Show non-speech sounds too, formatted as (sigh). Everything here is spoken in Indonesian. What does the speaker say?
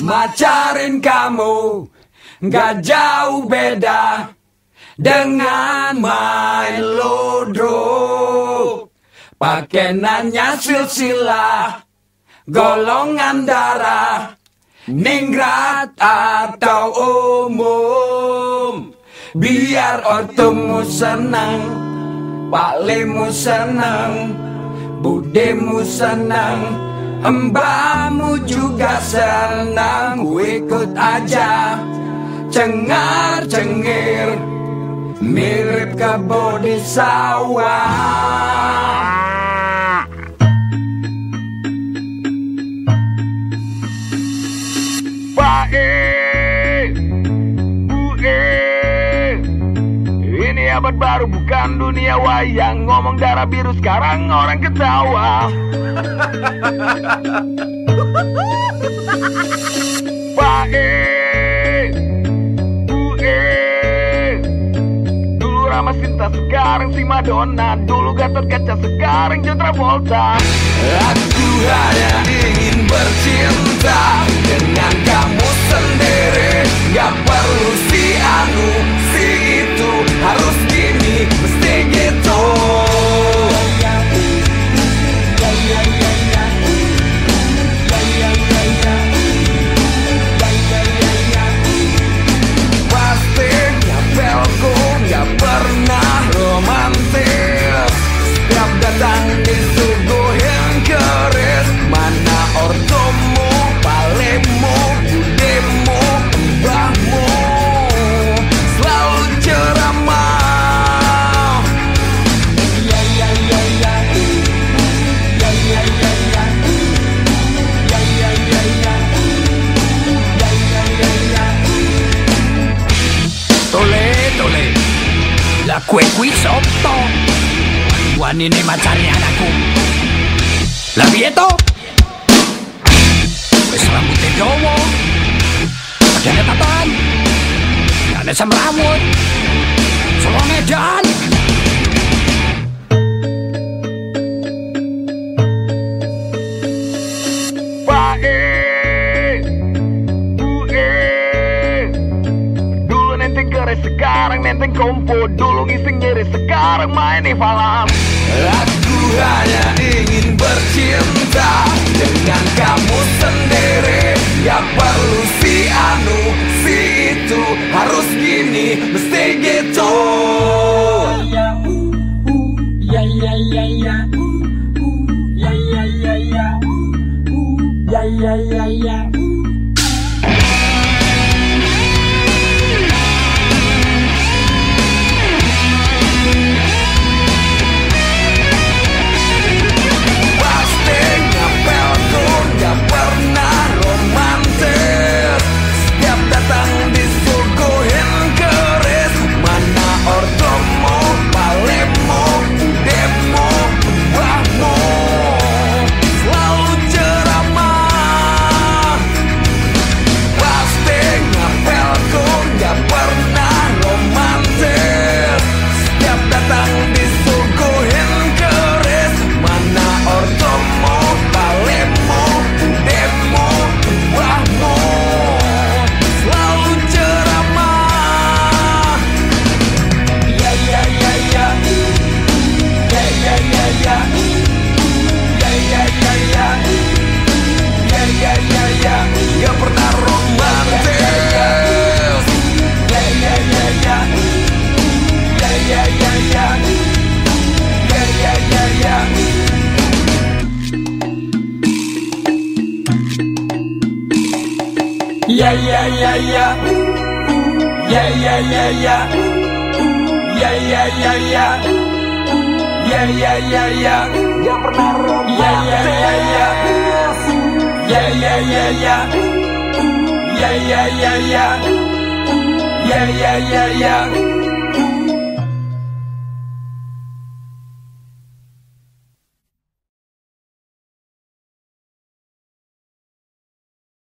Macarin kamu Gak jauh beda Dengan main ludruk. Pakaiannya silsilah Golongan darah Ningrat atau umum. Biar ortumu senang Paklimu senang Budimu senang Mbakmu juga senang Ku ikut aja. Cengar cengir Mirip ke bodi sawah E E Ini abad baru bukan dunia wayang Ngomong darah biru sekarang orang ketawa. (laughs) Pak E Bu E Dulu Rama Sinta sekarang si Madonna. Dulu Gatot Kaca sekarang John Travolta Aku hanya ingin bercinta Dengan kamu sendiri. Gak perlu tole tole. La cuequi sotto Guanine matxarrianako La vieto Ez pues ramute jobo Akenetatan Ganesan bramut Zolonetan sekarang nenteng kompo Dulu ngising ngiris sekarang main falam Aku hanya ingin bercinta Dengan kamu sendiri Gak perlu si anu, si itu Harus gini, mesti gitu Ya ya ya ya Ya ya ya ya Ya ya ya ya Ya ya ya ya. Ya ya ya ya. Ya ya ya ya. Ya ya ya ya. Gak pernah romantis Ya ya ya. ya Ya ya ya ya. Ya ya ya ya. Ya ya ya ya